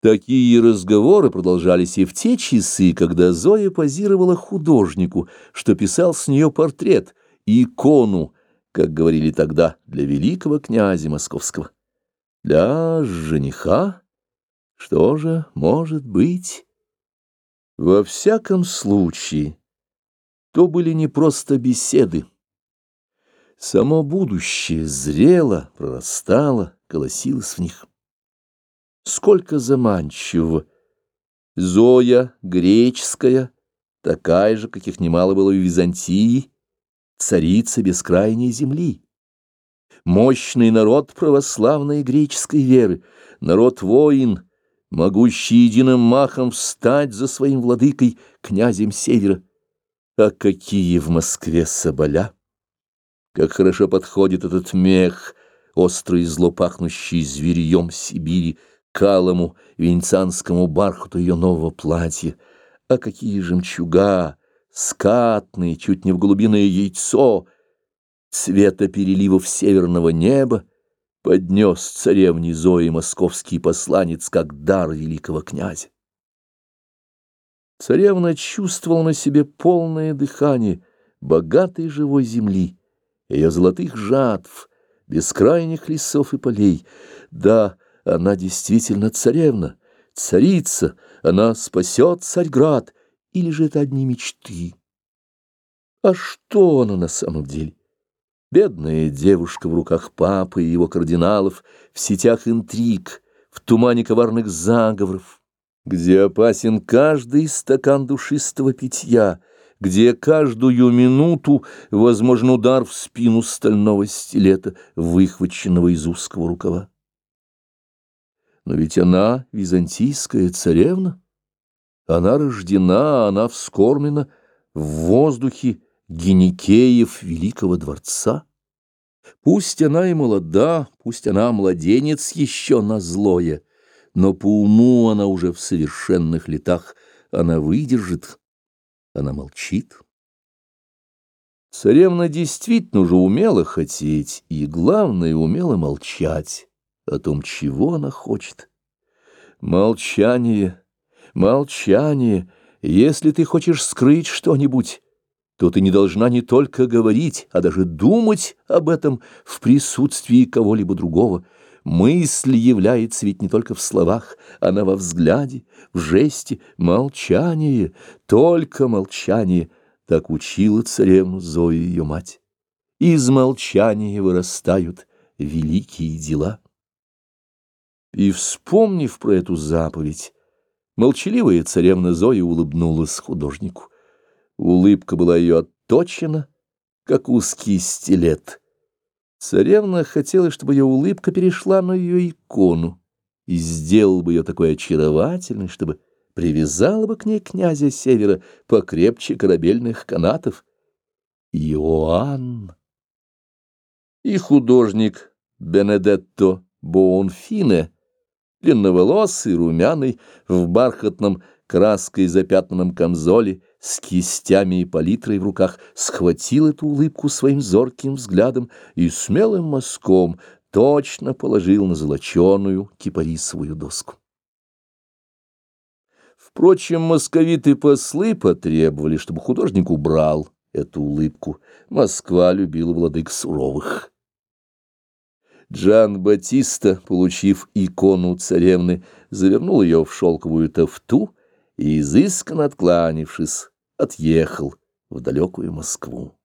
Такие разговоры продолжались и в те часы, когда Зоя позировала художнику, что писал с нее портрет, икону, как говорили тогда, для великого князя московского. Для жениха? Что же может быть? Во всяком случае, то были не просто беседы. Само будущее зрело, прорастало, колосилось в них. Сколько заманчивого! Зоя греческая, такая же, каких немало было в Византии, царица бескрайней земли. Мощный народ православной греческой веры, народ-воин, могущий единым махом встать за своим владыкой, князем Севера. А какие в Москве соболя! Как хорошо подходит этот мех, острый злопахнущий зверьем Сибири, калому венецианскому бархату ее нового платья. А какие жемчуга, скатные, чуть не в голубиное яйцо, цвета переливов северного неба, поднес царевне Зои московский посланец как дар великого князя. Царевна чувствовала на себе полное дыхание богатой живой земли, ее золотых жатв, бескрайних лесов и полей. Да, она действительно царевна, царица, она спасет Царьград, или же это одни мечты? А что она на самом деле? Бедная девушка в руках папы и его кардиналов, в сетях интриг, в тумане коварных заговоров, где опасен каждый стакан душистого питья, где каждую минуту возможен удар в спину стального стилета, выхваченного из узкого рукава. Но ведь она византийская царевна. Она рождена, она вскормлена в воздухе геникеев великого дворца. Пусть она и молода, пусть она младенец еще на злое, но по уму она уже в совершенных летах, она выдержит, она молчит. Царевна действительно уже умела хотеть и, главное, умела молчать о том, чего она хочет. Молчание, молчание. Если ты хочешь скрыть что-нибудь, то ты не должна не только говорить, а даже думать об этом в присутствии кого-либо другого. Мысль является ведь не только в словах, она во взгляде, в жесте, молчание, только молчание. Так учила царевну Зоя ее мать. Из молчания вырастают великие дела. И, вспомнив про эту заповедь, молчаливая царевна Зоя улыбнулась художнику. Улыбка была ее отточена, как узкий стилет. Царевна хотела, чтобы ее улыбка перешла на ее икону и сделал бы ее такой очаровательной, чтобы привязала бы к ней князя Севера покрепче корабельных канатов. Иоанн. И художник Бенедетто Боонфине — длинноволосый, румяный, в бархатном краской запятнанном камзоле, с кистями и палитрой в руках, схватил эту улыбку своим зорким взглядом и смелым мазком точно положил на золоченую кипарисовую доску. Впрочем, московиты послы потребовали, чтобы художник убрал эту улыбку. Москва любила владык суровых. Джан Батиста, получив икону царевны, завернул ее в шелковую тофту и, изысканно откланившись, отъехал в далекую Москву.